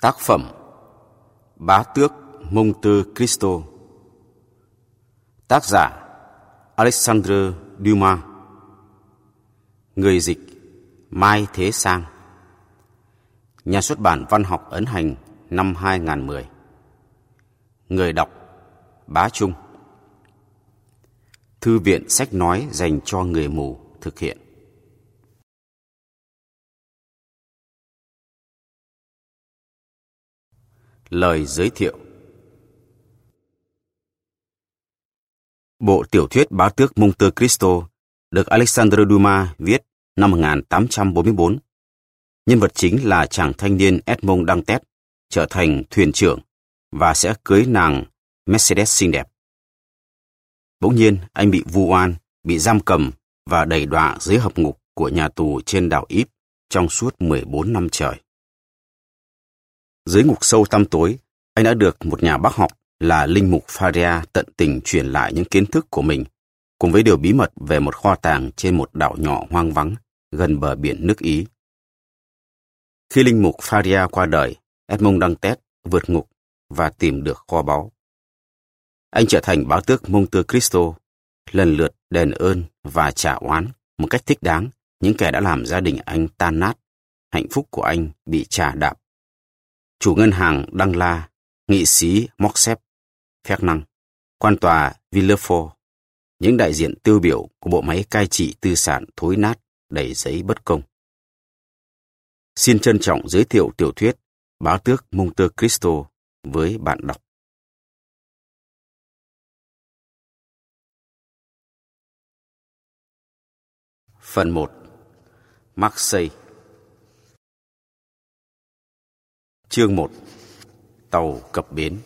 Tác phẩm Bá tước Mông Tư Cristo Tác giả Alexandre Dumas. Người dịch Mai Thế Sang. Nhà xuất bản Văn học Ấn Hành năm 2010 Người đọc Bá Trung. Thư viện sách nói dành cho người mù thực hiện. Lời giới thiệu Bộ tiểu thuyết Bá tước Monte Cristo được Alexandre Dumas viết năm 1844. Nhân vật chính là chàng thanh niên Edmond Dantes, trở thành thuyền trưởng và sẽ cưới nàng Mercedes xinh đẹp. Bỗng nhiên, anh bị vu oan, bị giam cầm và đầy đọa dưới hầm ngục của nhà tù trên đảo Íp trong suốt 14 năm trời. Dưới ngục sâu tăm tối, anh đã được một nhà bác học là Linh Mục Faria tận tình truyền lại những kiến thức của mình, cùng với điều bí mật về một kho tàng trên một đảo nhỏ hoang vắng gần bờ biển nước Ý. Khi Linh Mục Faria qua đời, Edmond Dantes vượt ngục và tìm được kho báu. Anh trở thành báo tước Monte Cristo, lần lượt đền ơn và trả oán một cách thích đáng những kẻ đã làm gia đình anh tan nát, hạnh phúc của anh bị trả đạp chủ ngân hàng Đăng La, nghị sĩ Moxep, Phép Năng, quan tòa Villefort, những đại diện tiêu biểu của bộ máy cai trị tư sản thối nát đầy giấy bất công. Xin trân trọng giới thiệu tiểu thuyết Báo tước Monte Cristo với bạn đọc. Phần 1 Marseille Chương 1 Tàu cập bến.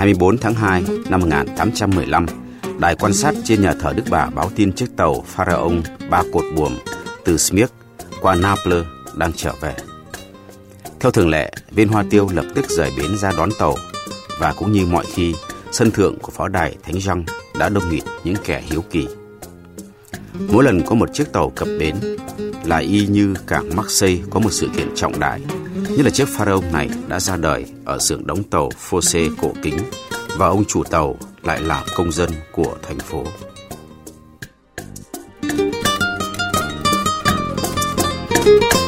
24 tháng 2 năm 1815, đài quan sát trên nhà thờ Đức Bà báo tin chiếc tàu Pharaon ba cột buồm từ Smyrna qua Naples đang trở về. Theo thường lệ, viên hoa tiêu lập tức rời bến ra đón tàu và cũng như mọi khi, sân thượng của pháo đài Thánh Răng đã đông nghịt những kẻ hiếu kỳ. Mỗi lần có một chiếc tàu cập bến là y như cảng Marseille có một sự kiện trọng đại, nhất là chiếc pharaoh này đã ra đời ở xưởng đóng tàu Fosse cổ kính và ông chủ tàu lại là công dân của thành phố. Trong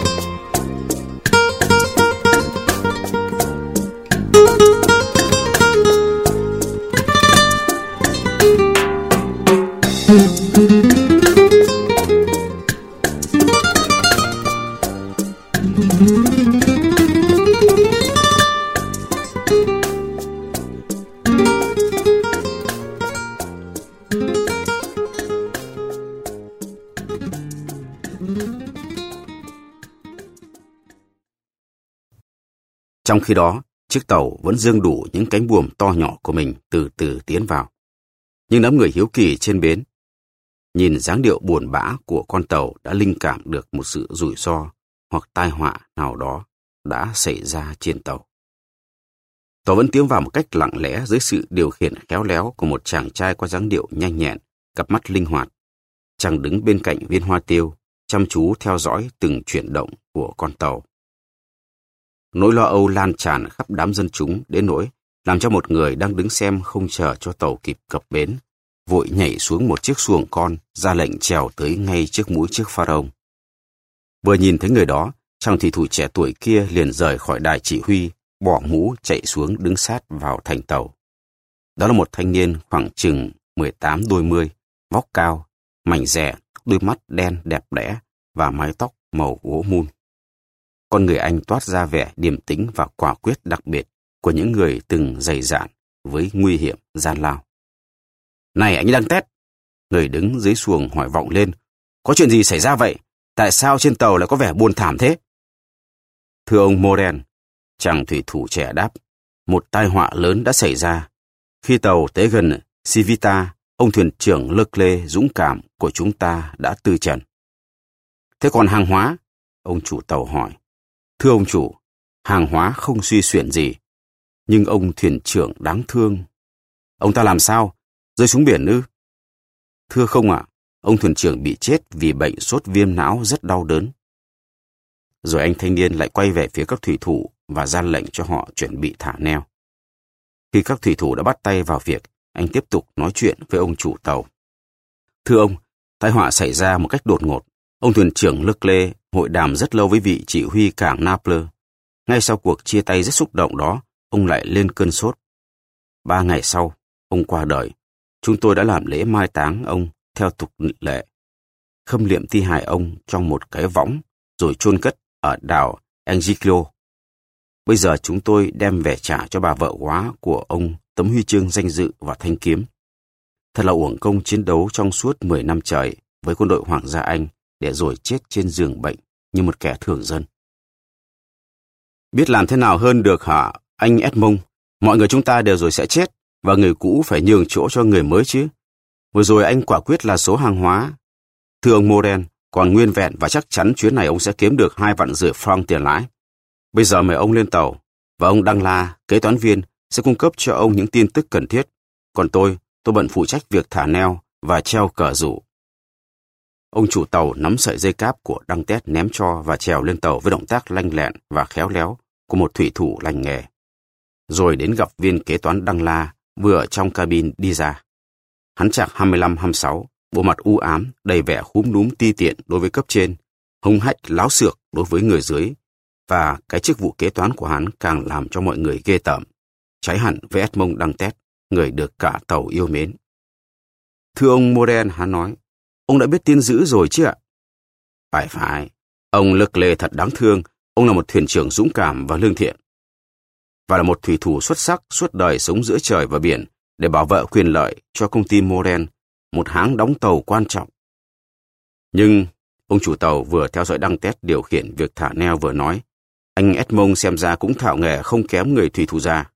khi đó, chiếc tàu vẫn dương đủ những cánh buồm to nhỏ của mình từ từ tiến vào. Nhưng đám người hiếu kỳ trên bến, nhìn dáng điệu buồn bã của con tàu đã linh cảm được một sự rủi ro hoặc tai họa nào đó đã xảy ra trên tàu. Tàu vẫn tiến vào một cách lặng lẽ dưới sự điều khiển khéo léo của một chàng trai có dáng điệu nhanh nhẹn, cặp mắt linh hoạt. Chàng đứng bên cạnh viên hoa tiêu, chăm chú theo dõi từng chuyển động của con tàu. Nỗi lo âu lan tràn khắp đám dân chúng đến nỗi làm cho một người đang đứng xem không chờ cho tàu kịp cập bến, vội nhảy xuống một chiếc xuồng con ra lệnh trèo tới ngay trước mũi chiếc pharaoh. Vừa nhìn thấy người đó, chàng thủy thủ trẻ tuổi kia liền rời khỏi đài chỉ huy, bỏ mũ chạy xuống đứng sát vào thành tàu. Đó là một thanh niên khoảng chừng 18 đôi mươi, vóc cao, mảnh rẻ, đôi mắt đen đẹp đẽ và mái tóc màu gỗ mun. Con người anh toát ra vẻ điềm tĩnh và quả quyết đặc biệt của những người từng dày dạn với nguy hiểm gian lao. Này anh đang tét! Người đứng dưới xuồng hỏi vọng lên. Có chuyện gì xảy ra vậy? Tại sao trên tàu lại có vẻ buồn thảm thế? Thưa ông Moren, chàng thủy thủ trẻ đáp, một tai họa lớn đã xảy ra. Khi tàu tới gần Civita, ông thuyền trưởng Leclerc dũng cảm của chúng ta đã tư trần. Thế còn hàng hóa? Ông chủ tàu hỏi. Thưa ông chủ, hàng hóa không suy xuyển gì. Nhưng ông thuyền trưởng đáng thương. Ông ta làm sao? Rơi xuống biển ư? Thưa không ạ, ông thuyền trưởng bị chết vì bệnh sốt viêm não rất đau đớn. Rồi anh thanh niên lại quay về phía các thủy thủ và ra lệnh cho họ chuẩn bị thả neo. Khi các thủy thủ đã bắt tay vào việc, anh tiếp tục nói chuyện với ông chủ tàu. Thưa ông, tai họa xảy ra một cách đột ngột. Ông thuyền trưởng Leclerc hội đàm rất lâu với vị chỉ huy cảng Naples. Ngay sau cuộc chia tay rất xúc động đó, ông lại lên cơn sốt. Ba ngày sau, ông qua đời. Chúng tôi đã làm lễ mai táng ông theo tục lệ. Khâm liệm thi hài ông trong một cái võng, rồi chôn cất ở đảo Angiclo. Bây giờ chúng tôi đem về trả cho bà vợ quá của ông tấm huy chương danh dự và thanh kiếm. Thật là uổng công chiến đấu trong suốt 10 năm trời với quân đội Hoàng gia Anh để rồi chết trên giường bệnh như một kẻ thường dân. Biết làm thế nào hơn được hả, anh Edmond? Mọi người chúng ta đều rồi sẽ chết, và người cũ phải nhường chỗ cho người mới chứ. Vừa rồi anh quả quyết là số hàng hóa. Thưa ông Moren, còn nguyên vẹn và chắc chắn chuyến này ông sẽ kiếm được hai vạn rưỡi franc tiền lãi. Bây giờ mời ông lên tàu, và ông Đăng La, kế toán viên, sẽ cung cấp cho ông những tin tức cần thiết. Còn tôi, tôi bận phụ trách việc thả neo và treo cờ rủ. Ông chủ tàu nắm sợi dây cáp của Đăng Tét ném cho và trèo lên tàu với động tác lanh lẹn và khéo léo của một thủy thủ lành nghề. Rồi đến gặp viên kế toán Đăng La vừa ở trong cabin đi ra. Hắn chạc 25-26, bộ mặt u ám, đầy vẻ húm núm ti tiện đối với cấp trên, hung hách láo xược đối với người dưới, và cái chức vụ kế toán của hắn càng làm cho mọi người ghê tởm, trái hẳn với Edmond Đăng Tét, người được cả tàu yêu mến. Thưa ông Moren, hắn nói, ông đã biết tin dữ rồi chứ ạ? Phải phải, ông Lực Lê thật đáng thương, ông là một thuyền trưởng dũng cảm và lương thiện. Và là một thủy thủ xuất sắc suốt đời sống giữa trời và biển để bảo vệ quyền lợi cho công ty Moren, một hãng đóng tàu quan trọng. Nhưng, ông chủ tàu vừa theo dõi đăng test điều khiển việc thả neo vừa nói, anh Edmond xem ra cũng thạo nghề không kém người thủy thủ già.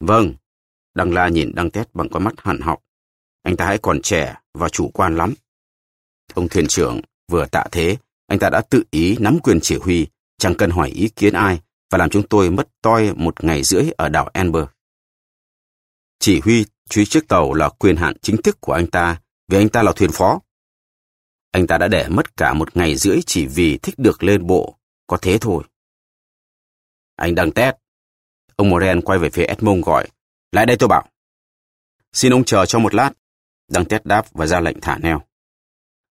Vâng, Đăng La nhìn Đăng Tét bằng con mắt hẳn học. Anh ta hãy còn trẻ và chủ quan lắm. Ông thuyền trưởng vừa tạ thế, anh ta đã tự ý nắm quyền chỉ huy, chẳng cần hỏi ý kiến ai và làm chúng tôi mất toi một ngày rưỡi ở đảo Amber. Chỉ huy truy chiếc tàu là quyền hạn chính thức của anh ta vì anh ta là thuyền phó. Anh ta đã để mất cả một ngày rưỡi chỉ vì thích được lên bộ, có thế thôi. Anh đăng tét. Ông Moren quay về phía Edmond gọi. Lại đây tôi bảo. Xin ông chờ cho một lát. Đăng tét đáp và ra lệnh thả neo.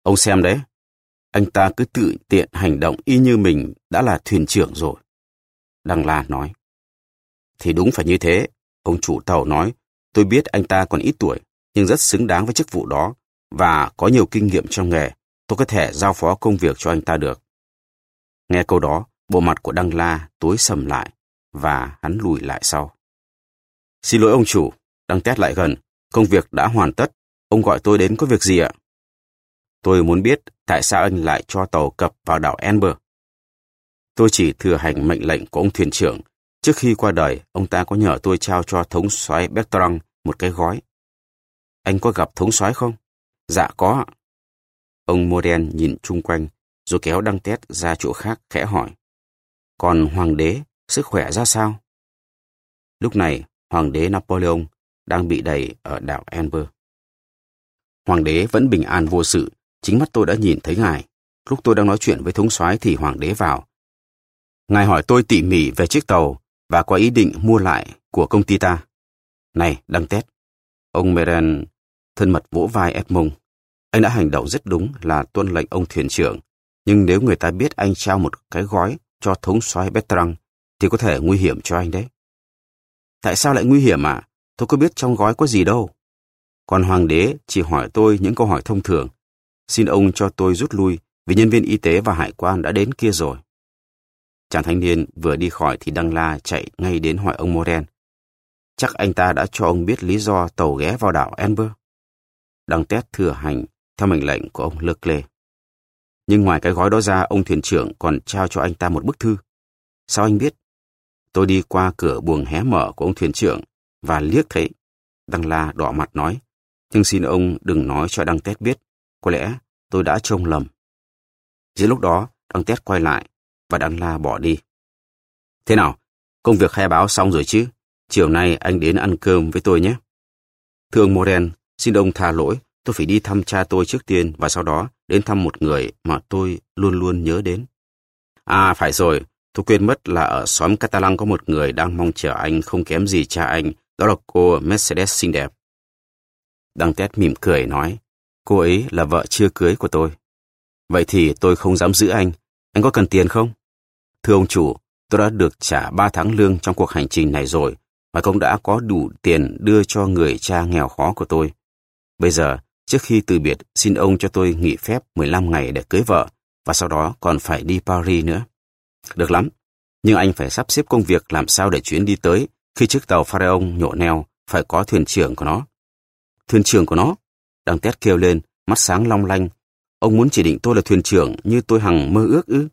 Ông xem đấy. Anh ta cứ tự tiện hành động y như mình đã là thuyền trưởng rồi. Đăng La nói. Thì đúng phải như thế. Ông chủ tàu nói. Tôi biết anh ta còn ít tuổi, nhưng rất xứng đáng với chức vụ đó và có nhiều kinh nghiệm trong nghề. Tôi có thể giao phó công việc cho anh ta được. Nghe câu đó, Bộ mặt của Đăng La tối sầm lại và hắn lùi lại sau. Xin lỗi ông chủ, Đăng Tét lại gần. Công việc đã hoàn tất. Ông gọi tôi đến có việc gì ạ? Tôi muốn biết tại sao anh lại cho tàu cập vào đảo Amber. Tôi chỉ thừa hành mệnh lệnh của ông thuyền trưởng. Trước khi qua đời, ông ta có nhờ tôi trao cho thống soái Bertrand một cái gói. Anh có gặp thống soái không? Dạ có. Ông Moren nhìn chung quanh, rồi kéo đăng tét ra chỗ khác khẽ hỏi. Còn hoàng đế, sức khỏe ra sao? Lúc này, hoàng đế Napoleon đang bị đẩy ở đảo Amber. Hoàng đế vẫn bình an vô sự, chính mắt tôi đã nhìn thấy ngài. Lúc tôi đang nói chuyện với thống soái thì hoàng đế vào. Ngài hỏi tôi tỉ mỉ về chiếc tàu và có ý định mua lại của công ty ta. Này, đăng tét. Ông Meren thân mật vỗ vai Edmund. Anh đã hành động rất đúng là tuân lệnh ông thuyền trưởng. Nhưng nếu người ta biết anh trao một cái gói cho thống soái Bertrand thì có thể nguy hiểm cho anh đấy. Tại sao lại nguy hiểm à? tôi có biết trong gói có gì đâu. Còn hoàng đế chỉ hỏi tôi những câu hỏi thông thường. Xin ông cho tôi rút lui vì nhân viên y tế và hải quan đã đến kia rồi. Chàng thanh niên vừa đi khỏi thì Đăng La chạy ngay đến hỏi ông Moren. Chắc anh ta đã cho ông biết lý do tàu ghé vào đảo Amber. Đăng Tét thừa hành theo mệnh lệnh của ông Leclerc. Nhưng ngoài cái gói đó ra, ông thuyền trưởng còn trao cho anh ta một bức thư. Sao anh biết? Tôi đi qua cửa buồng hé mở của ông thuyền trưởng và liếc thấy. Đăng La đỏ mặt nói, nhưng xin ông đừng nói cho Đăng Tét biết. Có lẽ tôi đã trông lầm. Giữa lúc đó, Đăng Tét quay lại và Đăng La bỏ đi. Thế nào? Công việc khai báo xong rồi chứ? Chiều nay anh đến ăn cơm với tôi nhé. Thưa ông Moren, xin ông tha lỗi. Tôi phải đi thăm cha tôi trước tiên và sau đó đến thăm một người mà tôi luôn luôn nhớ đến. À, phải rồi. Tôi quên mất là ở xóm Catalan có một người đang mong chờ anh không kém gì cha anh. Đó là cô Mercedes xinh đẹp. Đăng Tét mỉm cười nói, cô ấy là vợ chưa cưới của tôi. Vậy thì tôi không dám giữ anh. Anh có cần tiền không? Thưa ông chủ, tôi đã được trả 3 tháng lương trong cuộc hành trình này rồi, và cũng đã có đủ tiền đưa cho người cha nghèo khó của tôi. Bây giờ, trước khi từ biệt, xin ông cho tôi nghỉ phép 15 ngày để cưới vợ, và sau đó còn phải đi Paris nữa. Được lắm, nhưng anh phải sắp xếp công việc làm sao để chuyến đi tới khi chiếc tàu Pharaon nhổ neo phải có thuyền trưởng của nó. Thuyền trưởng của nó? Đăng Tét kêu lên, mắt sáng long lanh. Ông muốn chỉ định tôi là thuyền trưởng như tôi hằng mơ ước ư?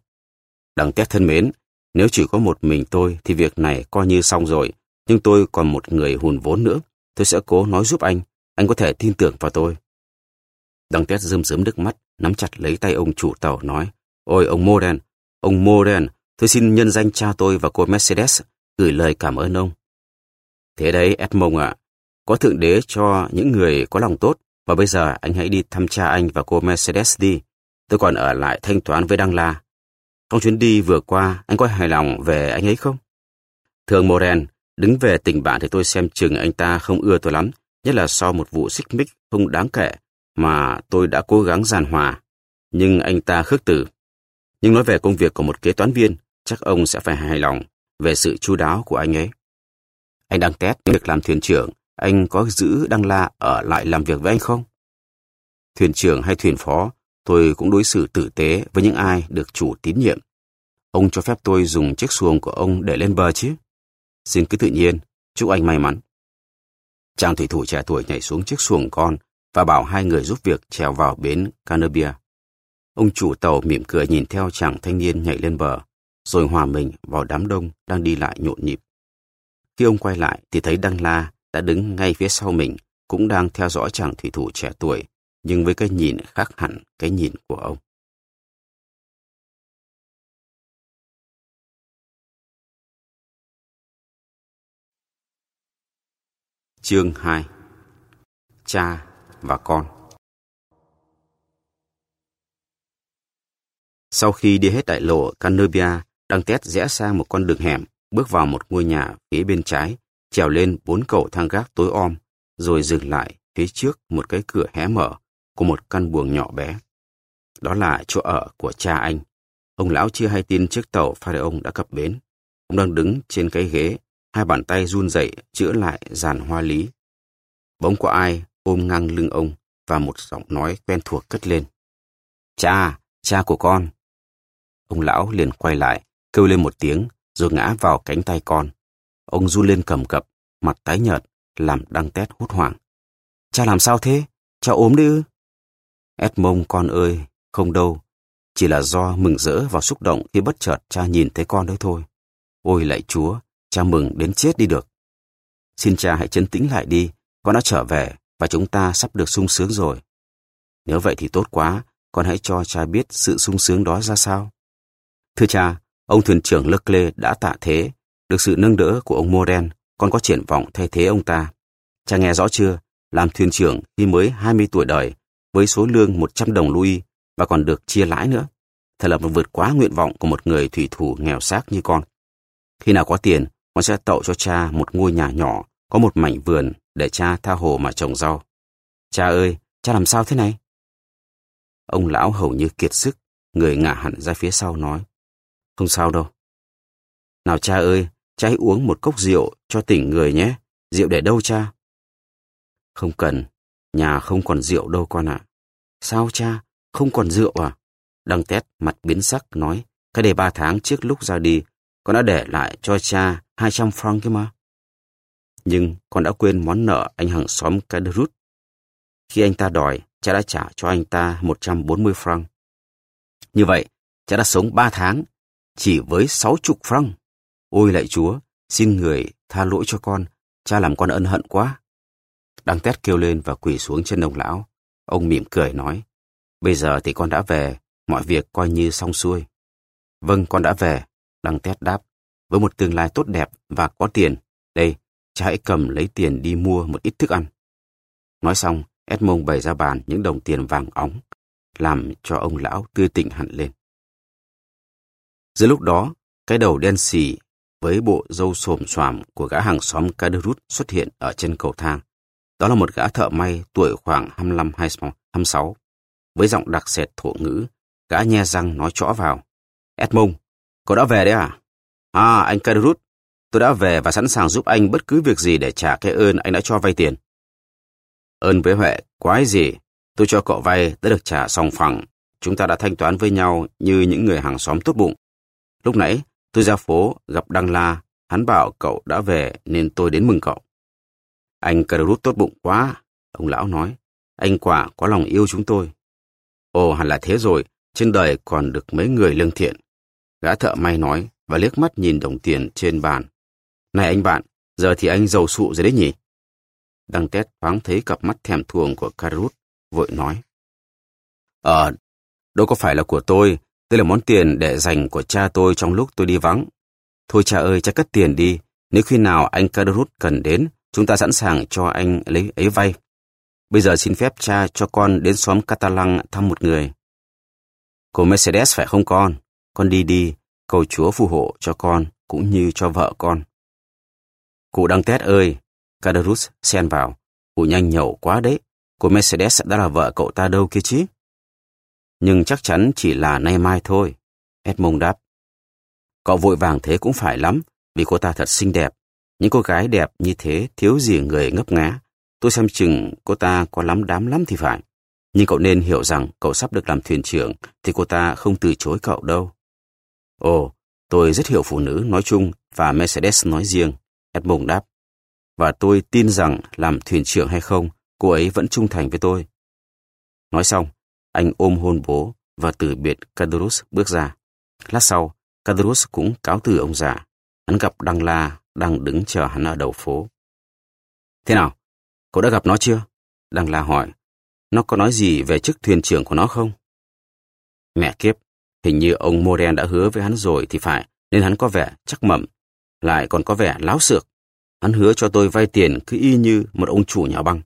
Đăng Tét thân mến, nếu chỉ có một mình tôi thì việc này coi như xong rồi. Nhưng tôi còn một người hùn vốn nữa. Tôi sẽ cố nói giúp anh. Anh có thể tin tưởng vào tôi. Đăng Tét rơm rớm nước mắt, nắm chặt lấy tay ông chủ tàu nói. Ôi ông Moren, ông Moren, tôi xin nhân danh cha tôi và cô Mercedes gửi lời cảm ơn ông. Thế đấy Edmond ạ, có Thượng Đế cho những người có lòng tốt, và bây giờ anh hãy đi thăm cha anh và cô Mercedes đi. Tôi còn ở lại thanh toán với Đăng La. Trong chuyến đi vừa qua, anh có hài lòng về anh ấy không? Thường Moren, đứng về tình bạn thì tôi xem chừng anh ta không ưa tôi lắm, nhất là sau một vụ xích mích không đáng kể mà tôi đã cố gắng giàn hòa. Nhưng anh ta khước từ. Nhưng nói về công việc của một kế toán viên, chắc ông sẽ phải hài lòng về sự chu đáo của anh ấy. Anh đang test việc làm thuyền trưởng anh có giữ Đăng La ở lại làm việc với anh không? Thuyền trưởng hay thuyền phó, tôi cũng đối xử tử tế với những ai được chủ tín nhiệm. Ông cho phép tôi dùng chiếc xuồng của ông để lên bờ chứ? Xin cứ tự nhiên, chúc anh may mắn. Chàng thủy thủ trẻ tuổi nhảy xuống chiếc xuồng con và bảo hai người giúp việc trèo vào bến Canabia. Ông chủ tàu mỉm cười nhìn theo chàng thanh niên nhảy lên bờ, rồi hòa mình vào đám đông đang đi lại nhộn nhịp. Khi ông quay lại thì thấy Đăng La đã đứng ngay phía sau mình, cũng đang theo dõi chàng thủy thủ trẻ tuổi, nhưng với cái nhìn khác hẳn cái nhìn của ông. Chương 2 Cha và con. Sau khi đi hết đại lộ Canobia, Đăng Tét rẽ sang một con đường hẻm, bước vào một ngôi nhà phía bên trái, trèo lên bốn cầu thang gác tối om, rồi dừng lại phía trước một cái cửa hé mở của một căn buồng nhỏ bé. Đó là chỗ ở của cha anh. Ông lão chưa hay tin chiếc tàu Pharaon đã cập bến. Ông đang đứng trên cái ghế, hai bàn tay run rẩy chữa lại dàn hoa lý. Bỗng có ai ôm ngang lưng ông và một giọng nói quen thuộc cất lên. Cha, cha của con. Ông lão liền quay lại, kêu lên một tiếng, rồi ngã vào cánh tay con. Ông run lên cầm cập, mặt tái nhợt, làm đăng tét hốt hoảng. Cha làm sao thế? Cha ốm đi ư? Edmond con ơi, không đâu. Chỉ là do mừng rỡ và xúc động khi bất chợt cha nhìn thấy con đấy thôi. Ôi lạy chúa, cha mừng đến chết đi được. Xin cha hãy chấn tĩnh lại đi, con đã trở về và chúng ta sắp được sung sướng rồi. Nếu vậy thì tốt quá, con hãy cho cha biết sự sung sướng đó ra sao. Thưa cha, ông thuyền trưởng Leclerc đã tạ thế được sự nâng đỡ của ông Moren, con có triển vọng thay thế ông ta. Cha nghe rõ chưa? Làm thuyền trưởng khi mới 20 tuổi đời, với số lương 100 đồng Louis và còn được chia lãi nữa. Thật là một vượt quá nguyện vọng của một người thủy thủ nghèo xác như con. Khi nào có tiền, con sẽ tậu cho cha một ngôi nhà nhỏ, có một mảnh vườn để cha tha hồ mà trồng rau. Cha ơi, cha làm sao thế này? Ông lão hầu như kiệt sức, người ngả hẳn ra phía sau nói. Không sao đâu. Nào cha ơi, cha hãy uống một cốc rượu cho tỉnh người nhé. Rượu để đâu cha? Không cần, nhà không còn rượu đâu con ạ. Sao cha, không còn rượu à? Đăng tét mặt biến sắc nói, cái đề ba tháng trước lúc ra đi, con đã để lại cho cha 200 franc kia mà. Nhưng con đã quên món nợ anh hàng xóm Cadrut. Khi anh ta đòi, cha đã trả cho anh ta 140 franc. Như vậy, cha đã sống ba tháng, chỉ với 60 franc. Ôi lạy chúa, xin người tha lỗi cho con, cha làm con ân hận quá. Đăng tét kêu lên và quỳ xuống trên ông lão. Ông mỉm cười nói, bây giờ thì con đã về, mọi việc coi như xong xuôi. Vâng, con đã về, Đăng tét đáp, với một tương lai tốt đẹp và có tiền. Đây, cha hãy cầm lấy tiền đi mua một ít thức ăn. Nói xong, Edmond bày ra bàn những đồng tiền vàng óng, làm cho ông lão tươi tỉnh hẳn lên. Giữa lúc đó, cái đầu đen xì với bộ râu xồm xoàm của gã hàng xóm Caderut xuất hiện ở chân cầu thang. Đó là một gã thợ may tuổi khoảng 25-26. Với giọng đặc sệt thổ ngữ, gã nhe răng nói chõ vào. Edmond, cậu đã về đấy à? À, anh Caderut, tôi đã về và sẵn sàng giúp anh bất cứ việc gì để trả cái ơn anh đã cho vay tiền. Ơn với Huệ, quái gì? Tôi cho cậu vay đã được trả xong phẳng. Chúng ta đã thanh toán với nhau như những người hàng xóm tốt bụng. Lúc nãy, tôi ra phố gặp Đăng La. Hắn bảo cậu đã về nên tôi đến mừng cậu. Anh Karut tốt bụng quá, ông lão nói. Anh quả có lòng yêu chúng tôi. Ồ, hẳn là thế rồi, trên đời còn được mấy người lương thiện. Gã thợ may nói và liếc mắt nhìn đồng tiền trên bàn. Này anh bạn, giờ thì anh giàu sụ rồi đấy nhỉ? Đăng Tét thoáng thấy cặp mắt thèm thuồng của Karut, vội nói. Ờ, đâu có phải là của tôi, đây là món tiền để dành của cha tôi trong lúc tôi đi vắng. Thôi cha ơi, cha cất tiền đi, nếu khi nào anh Karut cần đến, chúng ta sẵn sàng cho anh lấy ấy vay. Bây giờ xin phép cha cho con đến xóm Catalan thăm một người. Cô Mercedes phải không con? Con đi đi, cầu Chúa phù hộ cho con cũng như cho vợ con. Cụ Đăng Tét ơi, Cadarus xen vào. Cụ nhanh nhậu quá đấy. Cô Mercedes đã là vợ cậu ta đâu kia chứ? Nhưng chắc chắn chỉ là nay mai thôi. Edmond đáp. Cậu vội vàng thế cũng phải lắm, vì cô ta thật xinh đẹp. Những cô gái đẹp như thế thiếu gì người ngấp ngá. Tôi xem chừng cô ta có lắm đám lắm thì phải. Nhưng cậu nên hiểu rằng cậu sắp được làm thuyền trưởng thì cô ta không từ chối cậu đâu. Ồ, tôi rất hiểu phụ nữ nói chung và Mercedes nói riêng. Edmond đáp và tôi tin rằng làm thuyền trưởng hay không, cô ấy vẫn trung thành với tôi. Nói xong, anh ôm hôn bố và từ biệt Cadrus bước ra. Lát sau, Cadrus cũng cáo từ ông già. Hắn gặp Đăng La đang đứng chờ hắn ở đầu phố. Thế nào? Cậu đã gặp nó chưa? Đăng La hỏi. Nó có nói gì về chức thuyền trưởng của nó không? Mẹ kiếp, hình như ông Moren đã hứa với hắn rồi thì phải, nên hắn có vẻ chắc mẩm, lại còn có vẻ láo xược. Hắn hứa cho tôi vay tiền cứ y như một ông chủ nhà băng.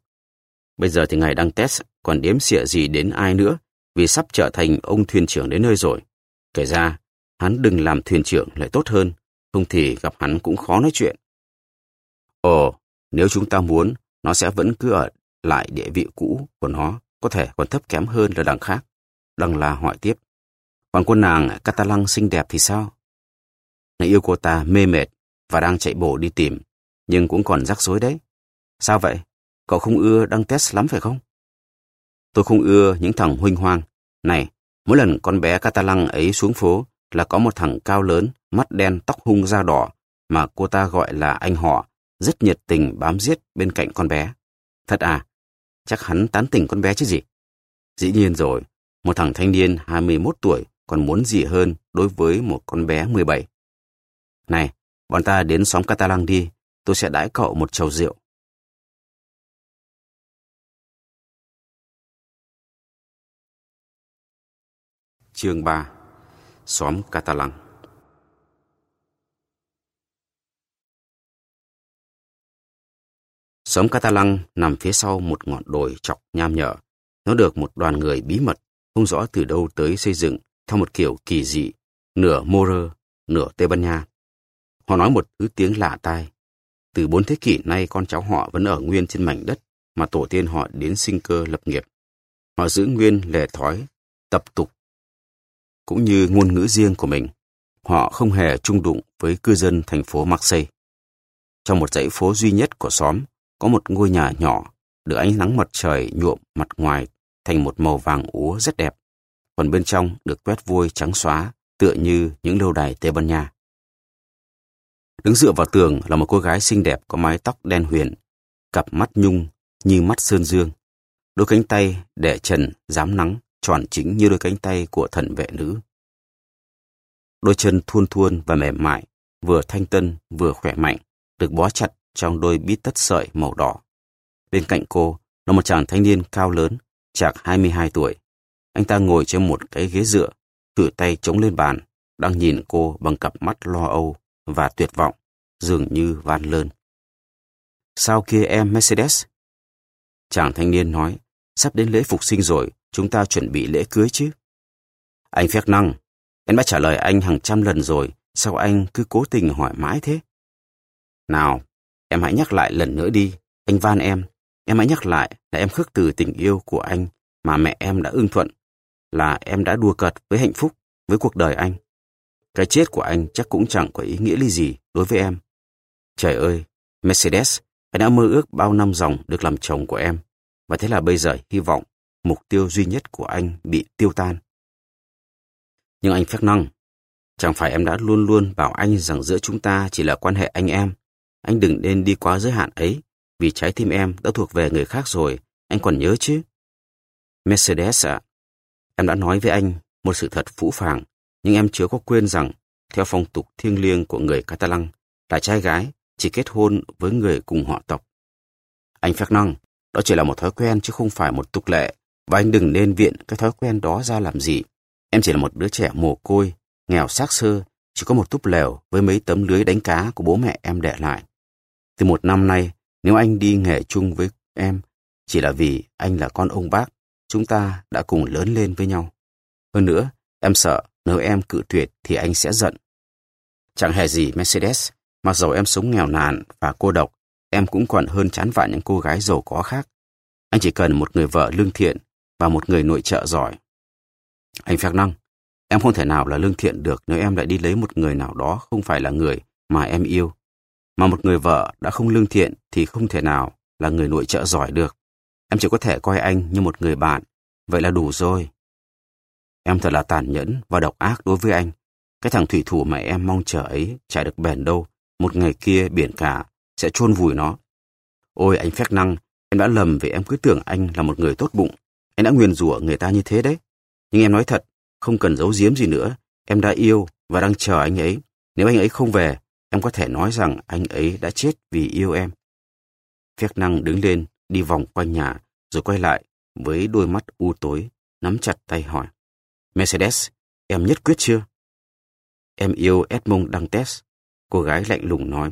Bây giờ thì ngài đang test còn đếm xỉa gì đến ai nữa vì sắp trở thành ông thuyền trưởng đến nơi rồi. Kể ra, hắn đừng làm thuyền trưởng lại tốt hơn, không thì gặp hắn cũng khó nói chuyện. Ồ, nếu chúng ta muốn, nó sẽ vẫn cứ ở lại địa vị cũ của nó, có thể còn thấp kém hơn là đằng khác. Đằng là hỏi tiếp. Còn cô nàng Catalan xinh đẹp thì sao? này yêu cô ta mê mệt và đang chạy bộ đi tìm nhưng cũng còn rắc rối đấy. Sao vậy? Cậu không ưa đăng test lắm phải không? Tôi không ưa những thằng huynh hoang. Này, mỗi lần con bé Catalan ấy xuống phố là có một thằng cao lớn, mắt đen, tóc hung da đỏ, mà cô ta gọi là anh họ, rất nhiệt tình bám giết bên cạnh con bé. Thật à? Chắc hắn tán tỉnh con bé chứ gì? Dĩ nhiên rồi, một thằng thanh niên 21 tuổi còn muốn gì hơn đối với một con bé 17. Này, bọn ta đến xóm Catalan đi, tôi sẽ đãi cậu một chầu rượu. Chương 3 Xóm Catalan Xóm Catalan nằm phía sau một ngọn đồi chọc nham nhở. Nó được một đoàn người bí mật, không rõ từ đâu tới xây dựng theo một kiểu kỳ dị, nửa Morer, nửa Tây Ban Nha. Họ nói một thứ tiếng lạ tai, từ bốn thế kỷ nay con cháu họ vẫn ở nguyên trên mảnh đất mà tổ tiên họ đến sinh cơ lập nghiệp. Họ giữ nguyên lề thói, tập tục, cũng như ngôn ngữ riêng của mình. Họ không hề chung đụng với cư dân thành phố Marseille. Trong một dãy phố duy nhất của xóm, có một ngôi nhà nhỏ, được ánh nắng mặt trời nhuộm mặt ngoài thành một màu vàng úa rất đẹp, còn bên trong được quét vôi trắng xóa tựa như những lâu đài Tây Ban Nha. Đứng dựa vào tường là một cô gái xinh đẹp có mái tóc đen huyền, cặp mắt nhung như mắt sơn dương. Đôi cánh tay để trần dám nắng tròn chính như đôi cánh tay của thần vệ nữ. Đôi chân thuôn thuôn và mềm mại, vừa thanh tân vừa khỏe mạnh, được bó chặt trong đôi bít tất sợi màu đỏ. Bên cạnh cô là một chàng thanh niên cao lớn, chạc 22 tuổi. Anh ta ngồi trên một cái ghế dựa, cử tay chống lên bàn, đang nhìn cô bằng cặp mắt lo âu và tuyệt vọng, dường như van lơn. Sao kia em Mercedes? Chàng thanh niên nói, sắp đến lễ phục sinh rồi, chúng ta chuẩn bị lễ cưới chứ. Anh phép năng, em đã trả lời anh hàng trăm lần rồi, sao anh cứ cố tình hỏi mãi thế? Nào, em hãy nhắc lại lần nữa đi, anh van em. Em hãy nhắc lại là em khước từ tình yêu của anh mà mẹ em đã ưng thuận, là em đã đua cợt với hạnh phúc, với cuộc đời anh. Cái chết của anh chắc cũng chẳng có ý nghĩa lý gì đối với em. Trời ơi, Mercedes, anh đã mơ ước bao năm dòng được làm chồng của em. Và thế là bây giờ hy vọng, mục tiêu duy nhất của anh bị tiêu tan. Nhưng anh phép năng, chẳng phải em đã luôn luôn bảo anh rằng giữa chúng ta chỉ là quan hệ anh em. Anh đừng nên đi quá giới hạn ấy, vì trái tim em đã thuộc về người khác rồi, anh còn nhớ chứ? Mercedes ạ, em đã nói với anh một sự thật phũ phàng, nhưng em chưa có quên rằng, theo phong tục thiêng liêng của người Catalan, là trai gái chỉ kết hôn với người cùng họ tộc. Anh Phép Năng, đó chỉ là một thói quen chứ không phải một tục lệ, và anh đừng nên viện cái thói quen đó ra làm gì. Em chỉ là một đứa trẻ mồ côi, nghèo xác sơ, chỉ có một túp lều với mấy tấm lưới đánh cá của bố mẹ em để lại. Từ một năm nay, nếu anh đi nghề chung với em, chỉ là vì anh là con ông bác, chúng ta đã cùng lớn lên với nhau. Hơn nữa, em sợ nếu em cự tuyệt thì anh sẽ giận. Chẳng hề gì Mercedes, mặc dầu em sống nghèo nàn và cô độc, em cũng còn hơn chán vạn những cô gái giàu có khác. Anh chỉ cần một người vợ lương thiện và một người nội trợ giỏi. Anh phép Năng, em không thể nào là lương thiện được nếu em lại đi lấy một người nào đó không phải là người mà em yêu. Mà một người vợ đã không lương thiện thì không thể nào là người nội trợ giỏi được. Em chỉ có thể coi anh như một người bạn. Vậy là đủ rồi. Em thật là tàn nhẫn và độc ác đối với anh. Cái thằng thủy thủ mà em mong chờ ấy chả được bền đâu. Một ngày kia biển cả sẽ chôn vùi nó. Ôi anh phép năng, em đã lầm vì em cứ tưởng anh là một người tốt bụng em đã nguyền rủa người ta như thế đấy. Nhưng em nói thật, không cần giấu giếm gì nữa. Em đã yêu và đang chờ anh ấy. Nếu anh ấy không về, em có thể nói rằng anh ấy đã chết vì yêu em. Phép năng đứng lên, đi vòng quanh nhà, rồi quay lại với đôi mắt u tối, nắm chặt tay hỏi. Mercedes, em nhất quyết chưa? Em yêu Edmond Dantes, cô gái lạnh lùng nói.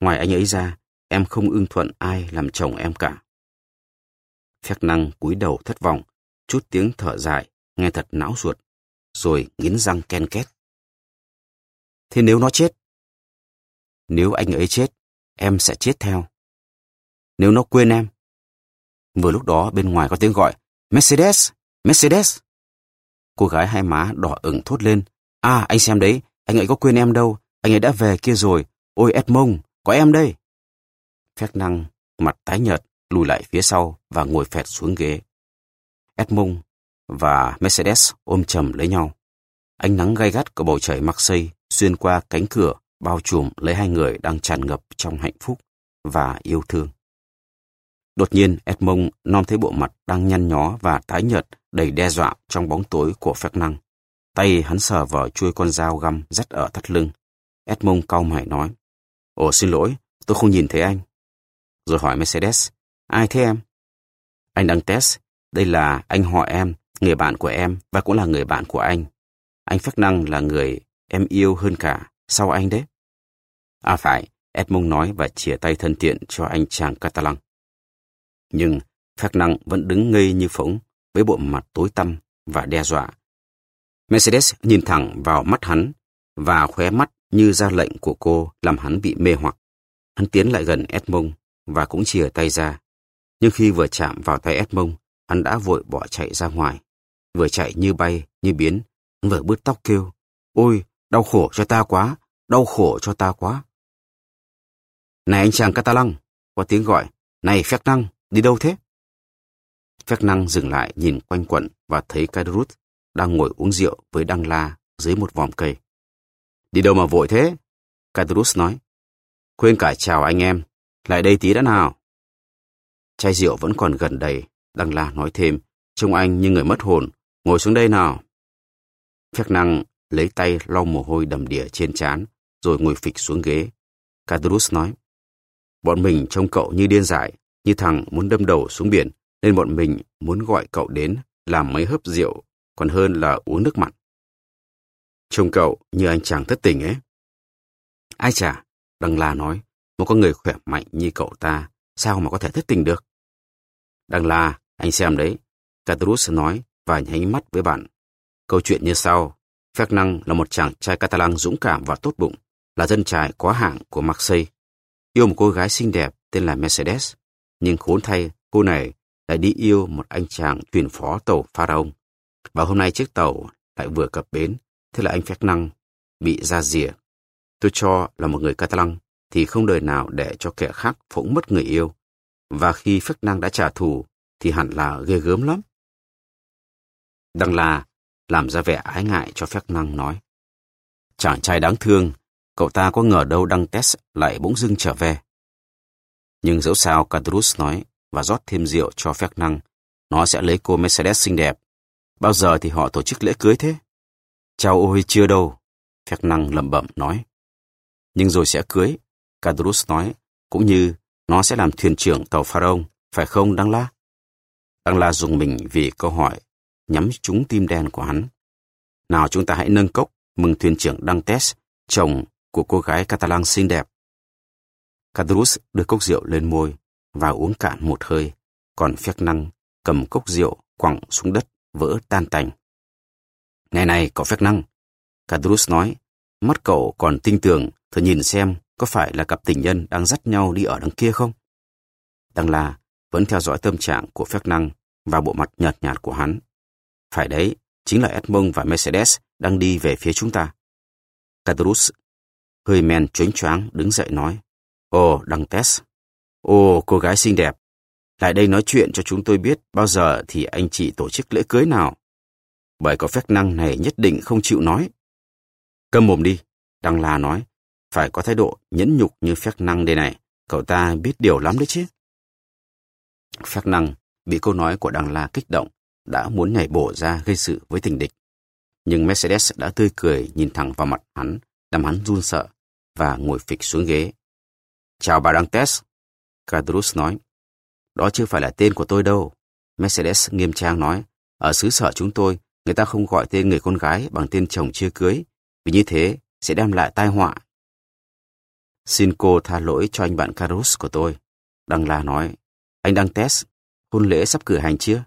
Ngoài anh ấy ra, em không ưng thuận ai làm chồng em cả. Phép năng cúi đầu thất vọng, chút tiếng thở dài, nghe thật não ruột, rồi nghiến răng ken két. Thế nếu nó chết? Nếu anh ấy chết, em sẽ chết theo. Nếu nó quên em. Vừa lúc đó bên ngoài có tiếng gọi, Mercedes, Mercedes. Cô gái hai má đỏ ửng thốt lên. À, anh xem đấy, anh ấy có quên em đâu, anh ấy đã về kia rồi. Ôi Edmond, có em đây. Phép năng, mặt tái nhợt, lùi lại phía sau và ngồi phẹt xuống ghế. Edmund và Mercedes ôm chầm lấy nhau. Ánh nắng gay gắt của bầu trời Marseille xuyên qua cánh cửa bao trùm lấy hai người đang tràn ngập trong hạnh phúc và yêu thương. Đột nhiên Edmond non thấy bộ mặt đang nhăn nhó và tái nhợt đầy đe dọa trong bóng tối của phép năng. Tay hắn sờ vào chuôi con dao găm dắt ở thắt lưng. Edmond cau mày nói, Ồ xin lỗi, tôi không nhìn thấy anh. Rồi hỏi Mercedes, ai thế em? Anh đang test, đây là anh họ em, người bạn của em và cũng là người bạn của anh. Anh Phách Năng là người em yêu hơn cả, sau anh đấy. À phải, Edmond nói và chìa tay thân thiện cho anh chàng Catalan. Nhưng Phách Năng vẫn đứng ngây như phỗng với bộ mặt tối tăm và đe dọa. Mercedes nhìn thẳng vào mắt hắn và khóe mắt như ra lệnh của cô làm hắn bị mê hoặc. Hắn tiến lại gần Edmond và cũng chìa tay ra. Nhưng khi vừa chạm vào tay Edmond, hắn đã vội bỏ chạy ra ngoài. Vừa chạy như bay, như biến, hắn vừa bứt tóc kêu. Ôi, đau khổ cho ta quá, đau khổ cho ta quá. Này anh chàng Catalan, có tiếng gọi. Này phép năng, Đi đâu thế? Phép năng dừng lại nhìn quanh quẩn và thấy Cadrut đang ngồi uống rượu với Đăng La dưới một vòm cây. Đi đâu mà vội thế? Cadrus nói. Quên cả chào anh em, lại đây tí đã nào. Chai rượu vẫn còn gần đầy, Đăng La nói thêm, trông anh như người mất hồn, ngồi xuống đây nào. Phép năng lấy tay lau mồ hôi đầm đìa trên trán, rồi ngồi phịch xuống ghế. Cadrus nói, bọn mình trông cậu như điên dại, như thằng muốn đâm đầu xuống biển, nên bọn mình muốn gọi cậu đến làm mấy hớp rượu, còn hơn là uống nước mặn. Trông cậu như anh chàng thất tình ấy. Ai chả, Đăng La nói, một con người khỏe mạnh như cậu ta, sao mà có thể thất tình được? Đang La, anh xem đấy, Catrus nói và nháy mắt với bạn. Câu chuyện như sau, Fernand là một chàng trai Catalan dũng cảm và tốt bụng, là dân trai có hạng của Marseille. Yêu một cô gái xinh đẹp tên là Mercedes, nhưng khốn thay cô này lại đi yêu một anh chàng thuyền phó tàu Pharaon. Và hôm nay chiếc tàu lại vừa cập bến, thế là anh Fernand bị ra rìa. Tôi cho là một người Catalan thì không đời nào để cho kẻ khác phỗng mất người yêu. Và khi Fernand đã trả thù thì hẳn là ghê gớm lắm. Đăng là làm ra vẻ ái ngại cho phép năng nói. Chàng trai đáng thương, cậu ta có ngờ đâu đăng test lại bỗng dưng trở về. Nhưng dẫu sao Cadrus nói và rót thêm rượu cho phép năng, nó sẽ lấy cô Mercedes xinh đẹp. Bao giờ thì họ tổ chức lễ cưới thế? Chào ôi chưa đâu, phép năng lẩm bẩm nói. Nhưng rồi sẽ cưới, Cadrus nói, cũng như nó sẽ làm thuyền trưởng tàu Pharaoh, phải không Đăng La? Đăng La dùng mình vì câu hỏi nhắm trúng tim đen của hắn. Nào chúng ta hãy nâng cốc mừng thuyền trưởng Đăng test chồng của cô gái Catalan xinh đẹp. Cadrus đưa cốc rượu lên môi và uống cạn một hơi, còn phép năng cầm cốc rượu quẳng xuống đất vỡ tan tành. Này này, cậu phép năng, Cadrus nói, mắt cậu còn tinh tường, thử nhìn xem có phải là cặp tình nhân đang dắt nhau đi ở đằng kia không? Đăng la vẫn theo dõi tâm trạng của phép năng và bộ mặt nhợt nhạt của hắn. Phải đấy, chính là Edmond và Mercedes đang đi về phía chúng ta. Cadrus hơi men choáng choáng đứng dậy nói. Ồ, đăng test. Ồ, cô gái xinh đẹp. Lại đây nói chuyện cho chúng tôi biết bao giờ thì anh chị tổ chức lễ cưới nào. Bởi có phép năng này nhất định không chịu nói. Câm mồm đi, Đăng La nói. Phải có thái độ nhẫn nhục như phép năng đây này. Cậu ta biết điều lắm đấy chứ. Phép năng bị câu nói của Đăng La kích động đã muốn nhảy bổ ra gây sự với tình địch. Nhưng Mercedes đã tươi cười nhìn thẳng vào mặt hắn, làm hắn run sợ, và ngồi phịch xuống ghế. Chào bà Dantes, Cadrus nói. Đó chưa phải là tên của tôi đâu. Mercedes nghiêm trang nói. Ở xứ sở chúng tôi, người ta không gọi tên người con gái bằng tên chồng chưa cưới, vì như thế sẽ đem lại tai họa. Xin cô tha lỗi cho anh bạn Carus của tôi. Đăng La nói, anh đang test, hôn lễ sắp cử hành chưa?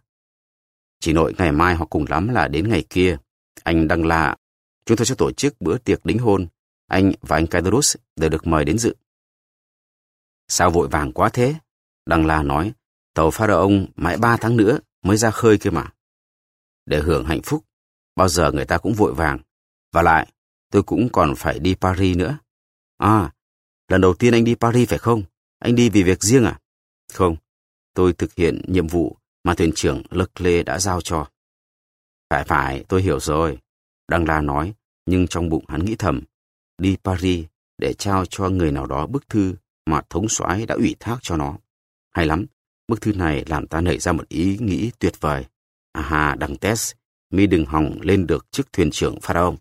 Chỉ nội ngày mai hoặc cùng lắm là đến ngày kia. Anh đăng La, Chúng tôi sẽ tổ chức bữa tiệc đính hôn. Anh và anh Carus đều được mời đến dự. Sao vội vàng quá thế? Đăng La nói, tàu Pharaon mãi ba tháng nữa mới ra khơi kia mà. Để hưởng hạnh phúc, bao giờ người ta cũng vội vàng. Và lại, tôi cũng còn phải đi Paris nữa. À, lần đầu tiên anh đi Paris phải không? Anh đi vì việc riêng à? Không, tôi thực hiện nhiệm vụ mà thuyền trưởng Leclerc đã giao cho. Phải phải, tôi hiểu rồi. Đăng La nói, nhưng trong bụng hắn nghĩ thầm, đi Paris để trao cho người nào đó bức thư mà thống soái đã ủy thác cho nó. Hay lắm, bức thư này làm ta nảy ra một ý nghĩ tuyệt vời. À hà, đăng test, mi đừng hòng lên được chức thuyền trưởng Pharaon.